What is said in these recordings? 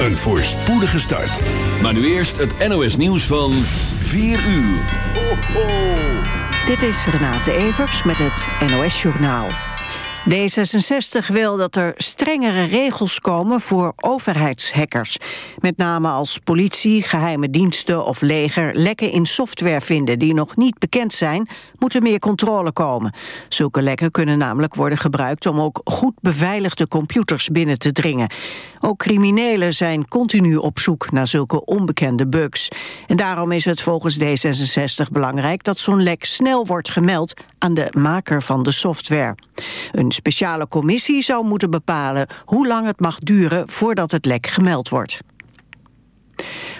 een voorspoedige start. Maar nu eerst het NOS nieuws van 4 uur. Ho, ho. Dit is Renate Evers met het NOS Journaal. D66 wil dat er strengere regels komen voor overheidshackers. Met name als politie, geheime diensten of leger lekken in software vinden die nog niet bekend zijn, moet er meer controle komen. Zulke lekken kunnen namelijk worden gebruikt om ook goed beveiligde computers binnen te dringen. Ook criminelen zijn continu op zoek naar zulke onbekende bugs. En daarom is het volgens D66 belangrijk dat zo'n lek snel wordt gemeld aan de maker van de software. Een speciale commissie zou moeten bepalen hoe lang het mag duren voordat het lek gemeld wordt.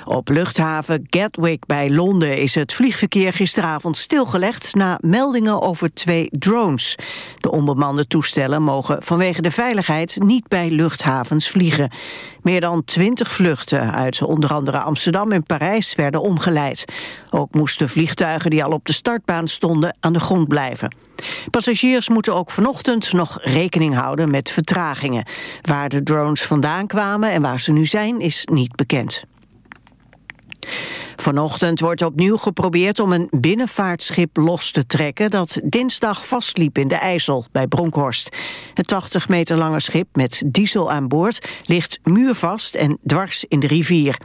Op luchthaven Gatwick bij Londen is het vliegverkeer gisteravond stilgelegd na meldingen over twee drones. De onbemande toestellen mogen vanwege de veiligheid niet bij luchthavens vliegen. Meer dan twintig vluchten uit onder andere Amsterdam en Parijs werden omgeleid. Ook moesten vliegtuigen die al op de startbaan stonden aan de grond blijven. Passagiers moeten ook vanochtend nog rekening houden met vertragingen. Waar de drones vandaan kwamen en waar ze nu zijn is niet bekend. Vanochtend wordt opnieuw geprobeerd om een binnenvaartschip los te trekken... dat dinsdag vastliep in de IJssel bij Bronkhorst. Het 80 meter lange schip met diesel aan boord ligt muurvast en dwars in de rivier.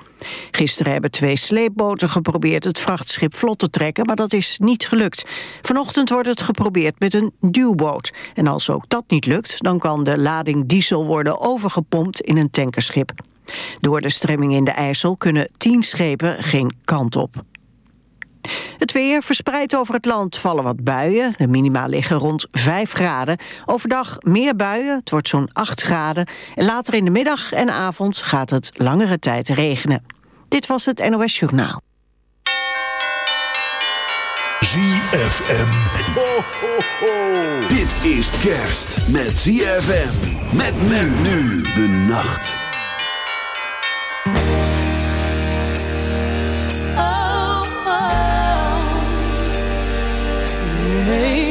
Gisteren hebben twee sleepboten geprobeerd het vrachtschip vlot te trekken... maar dat is niet gelukt. Vanochtend wordt het geprobeerd met een duwboot. En als ook dat niet lukt, dan kan de lading diesel worden overgepompt in een tankerschip. Door de stremming in de IJssel kunnen tien schepen geen kant op. Het weer verspreidt over het land vallen wat buien. De minima liggen rond 5 graden. Overdag meer buien, het wordt zo'n 8 graden. En later in de middag en avond gaat het langere tijd regenen. Dit was het NOS Journaal. ZFM. Ho, ho, ho. Dit is kerst met ZFM. Met men nu de nacht. Baby,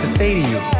To say to you.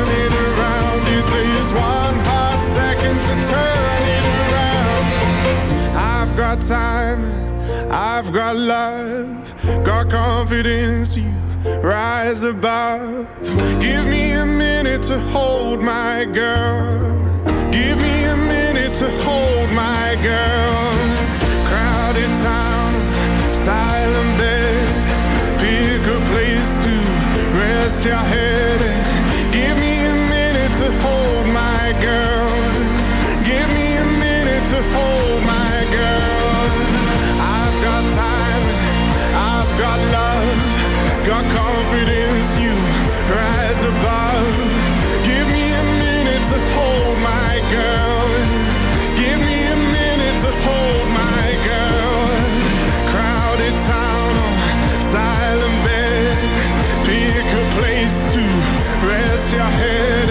I've got love, got confidence. You rise above. Give me a minute to hold my girl. Give me a minute to hold my girl. Crowded town, silent bed. Pick a place to rest your head. Give me a minute to hold my girl. Your head.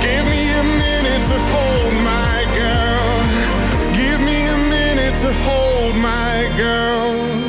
Give me a minute to hold my girl. Give me a minute to hold my girl.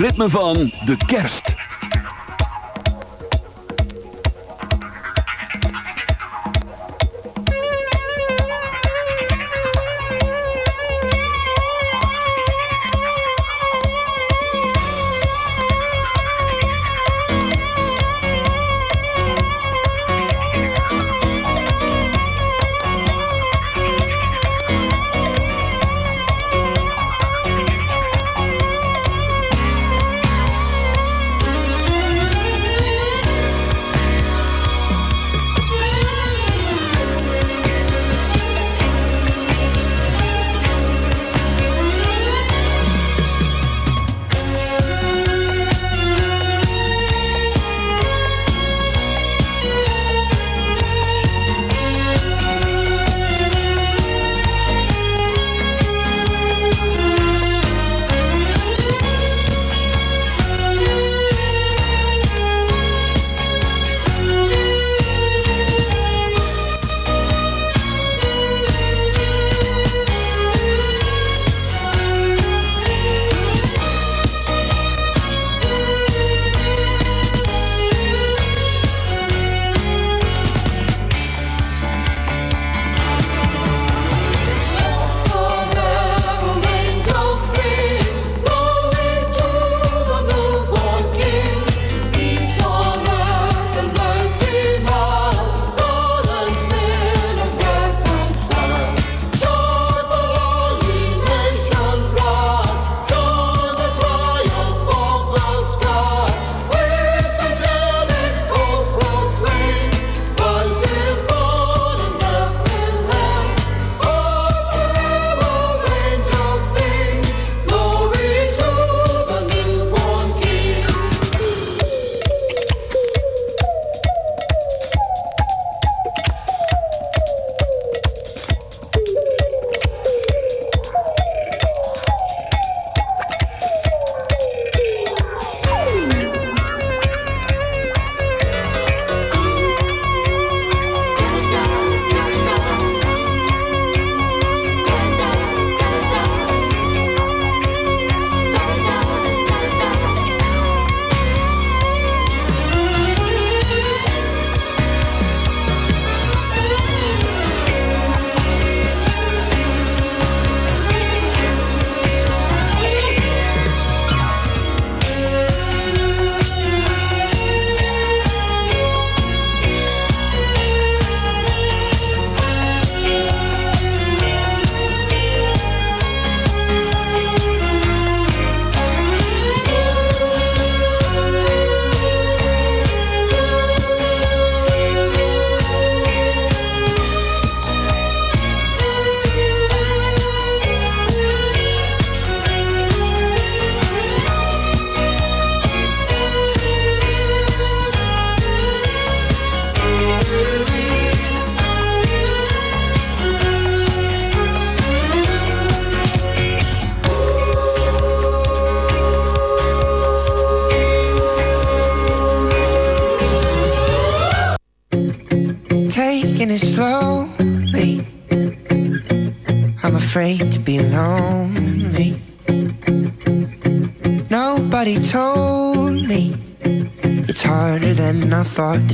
Ritme van de kerst.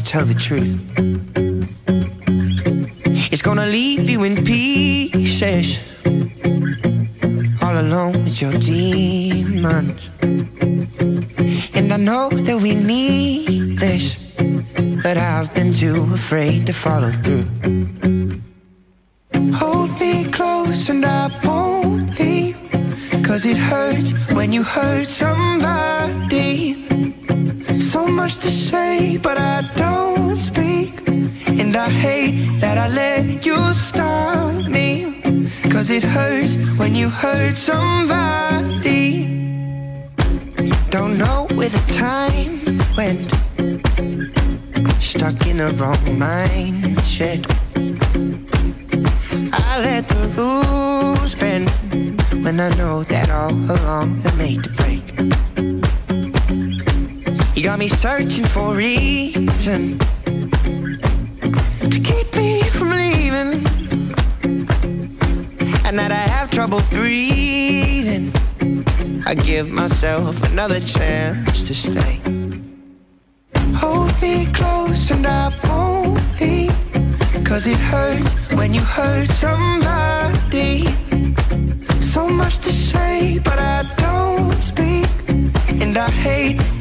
Tell the truth. It's gonna leave you in pieces, all alone with your demons. And I know that we need this, but I've been too afraid to follow through. Hold me close and I won't leave, cause it hurts when you hurt somebody. Much to say, but I don't speak. And I hate that I let you stop me. Cause it hurts when you hurt somebody. Don't know where the time went. Stuck in the wrong mindset. I let the rules bend when I know that all along they're made to break. You got me searching for a reason to keep me from leaving, and that I have trouble breathing. I give myself another chance to stay. Hold me close and I won't leave. Cause it hurts when you hurt somebody. So much to say, but I don't speak. And I hate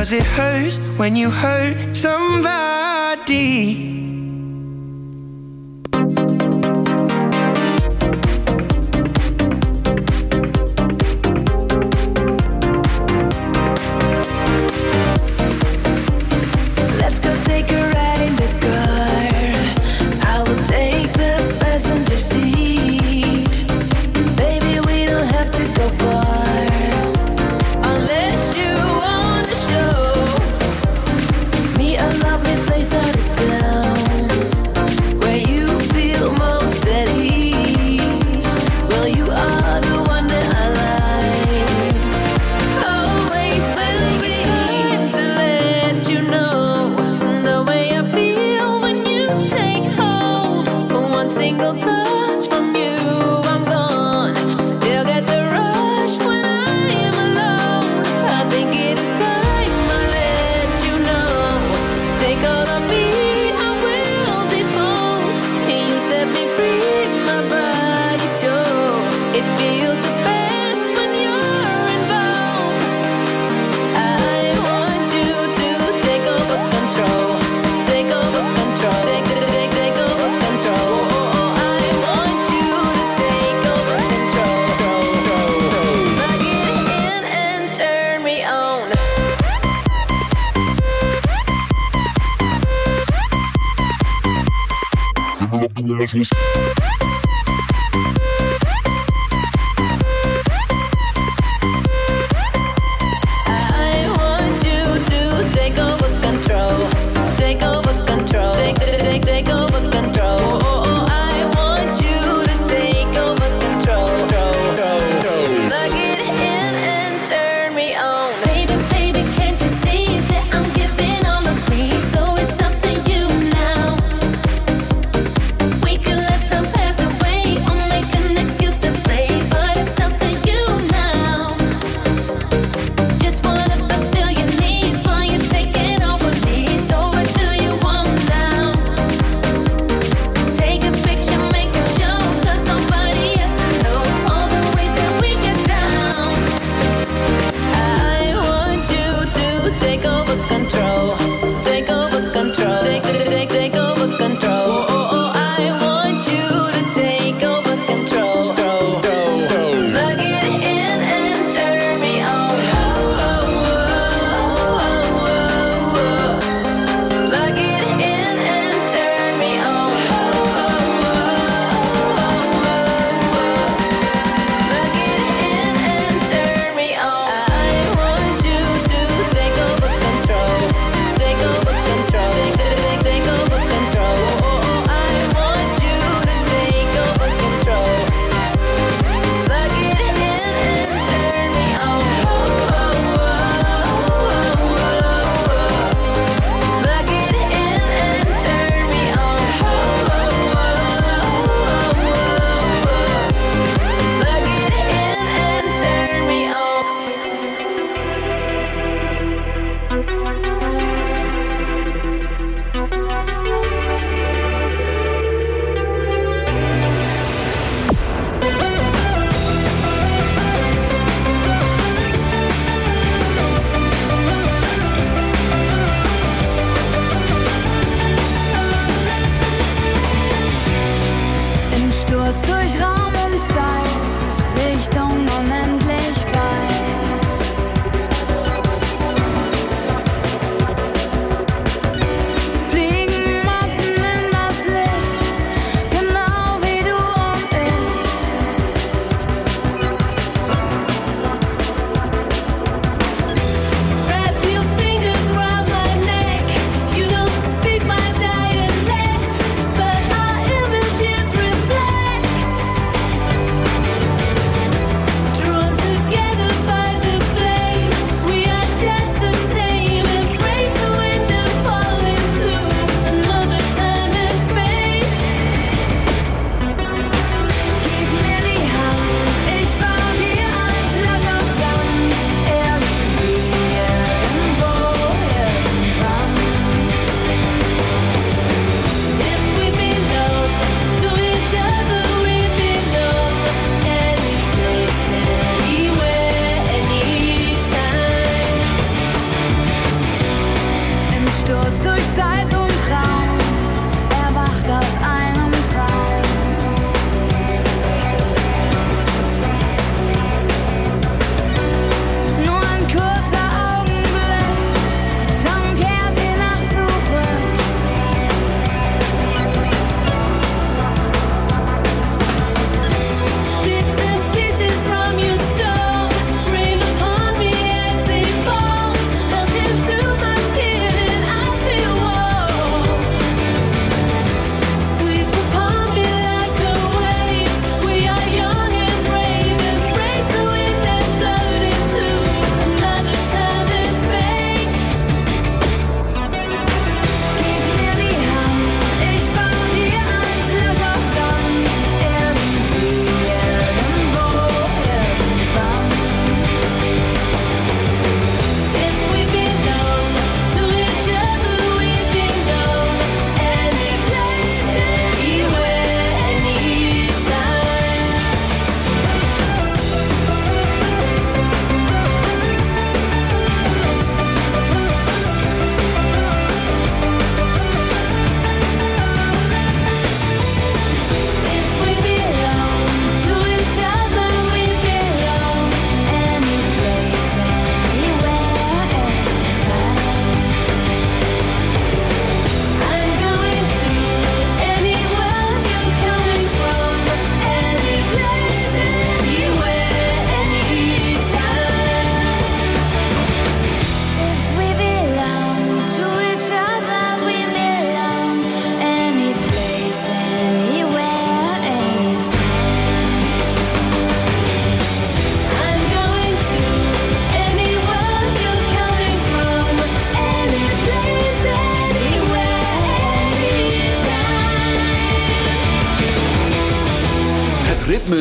Cause it hurts when you hurt somebody.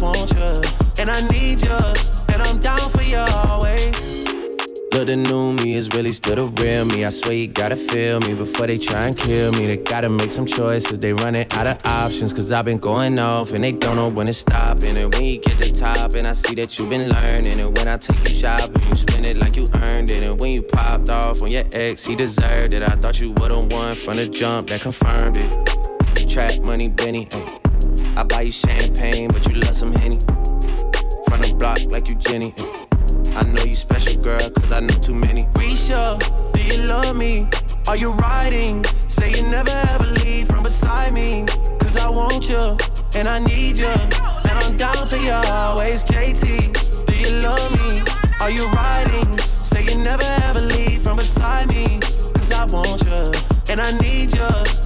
Want you, and I need you. And I'm down for you always. Look, the new me is really still the real me. I swear you gotta feel me before they try and kill me. They gotta make some choices. They running out of options. Cause I've been going off and they don't know when to stop. And when you get to top, and I see that you've been learning. And when I take you shopping, you spend it like you earned it. And when you popped off on your ex, he deserved it. I thought you would've won from the jump that confirmed it. Trap money, Benny. I buy you champagne, but you love some Henny. From the block like you Jenny. I know you special, girl, cause I know too many. Risha, do you love me? Are you riding? Say you never ever leave from beside me. Cause I want you, and I need you. And I'm down for you always, JT. Do you love me? Are you riding? Say you never ever leave from beside me. Cause I want you, and I need you.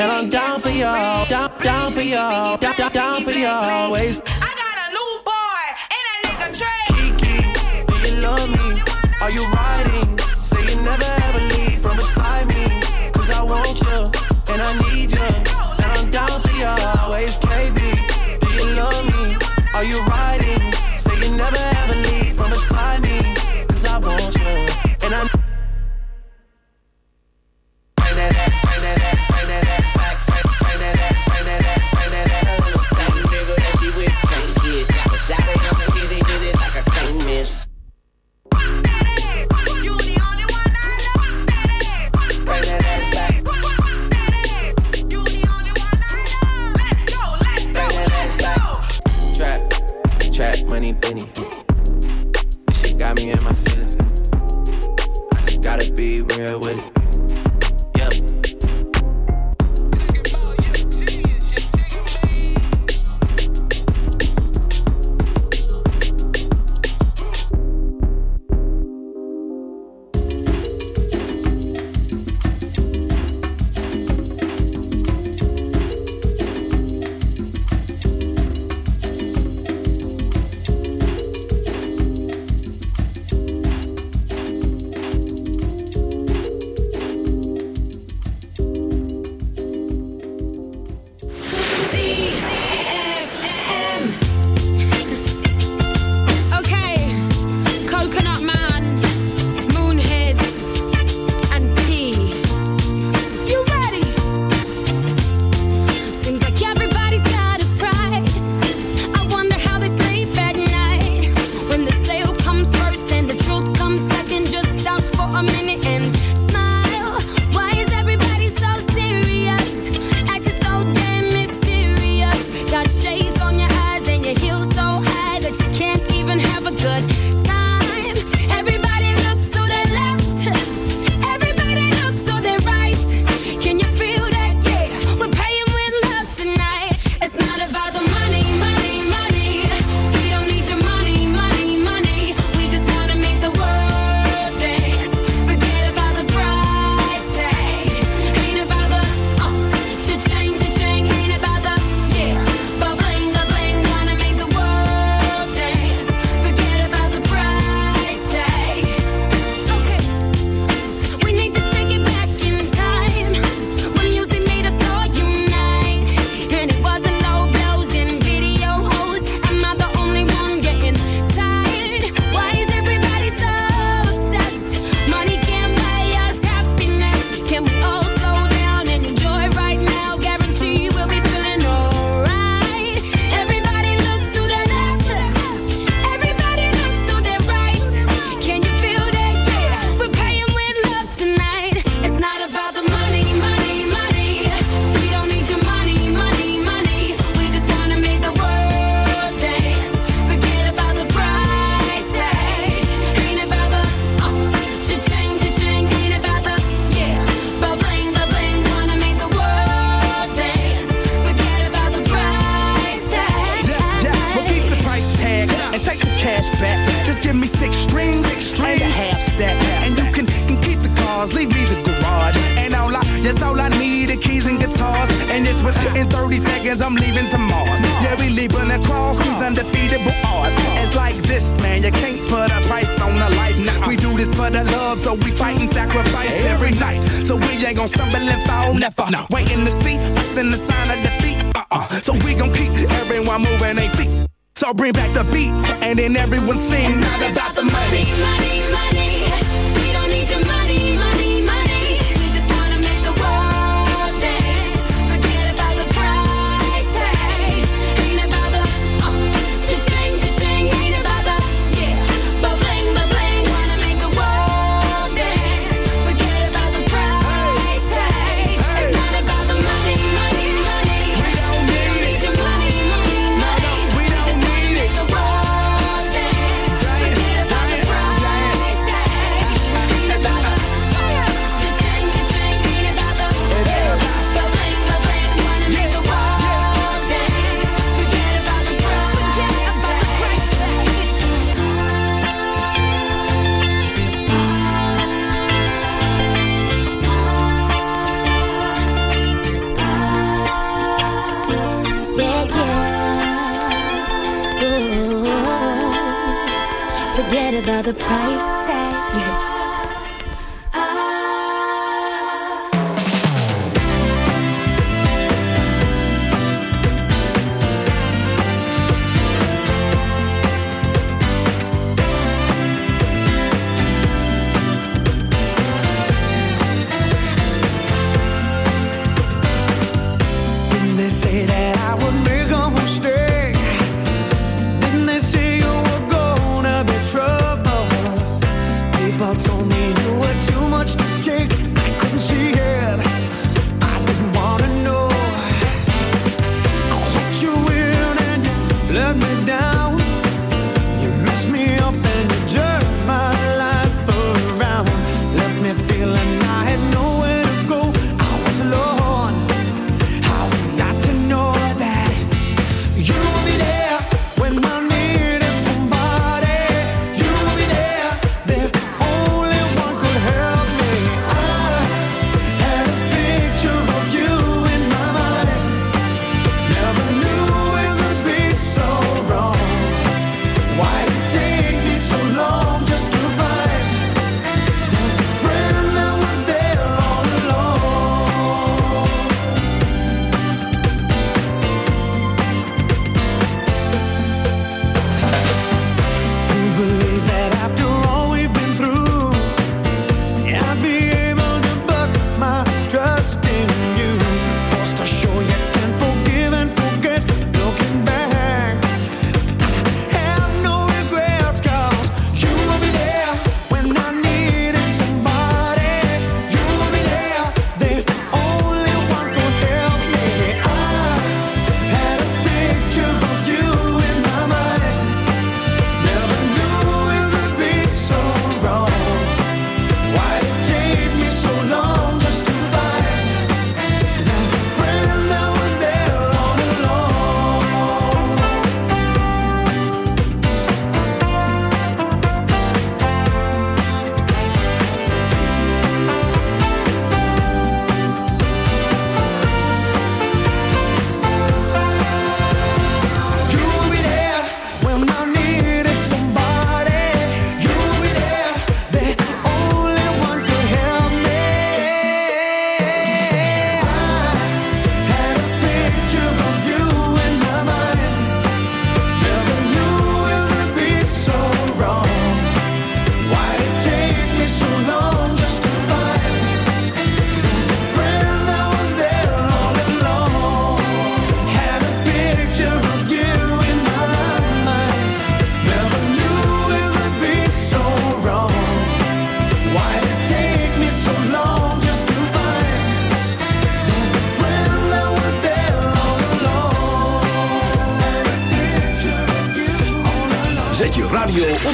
And I'm down for you, down, down for you, down, down, down for y'all always. I got a new boy, and that nigga Trey. Kiki, do you love me? Are you riding?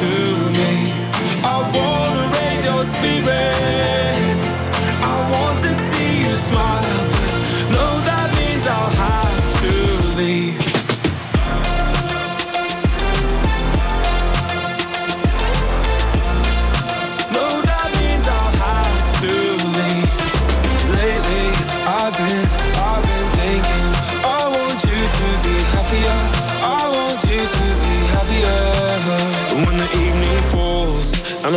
to me. I wanna raise your spirits. I want to see you smile. But no, that means I'll have to leave.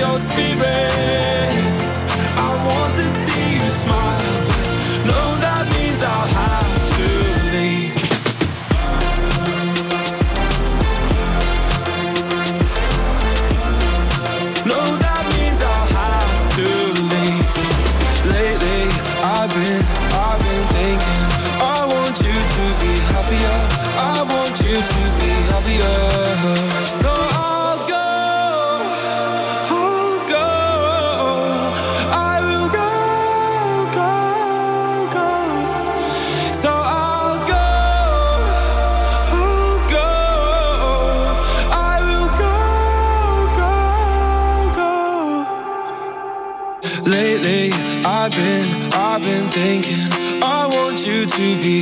Your spirits. I want to see you smile. But no, that means I'll have to leave. No, that means I'll have to leave. Lately, I've been, I've been thinking. I want you to be happier. I want you to be happier.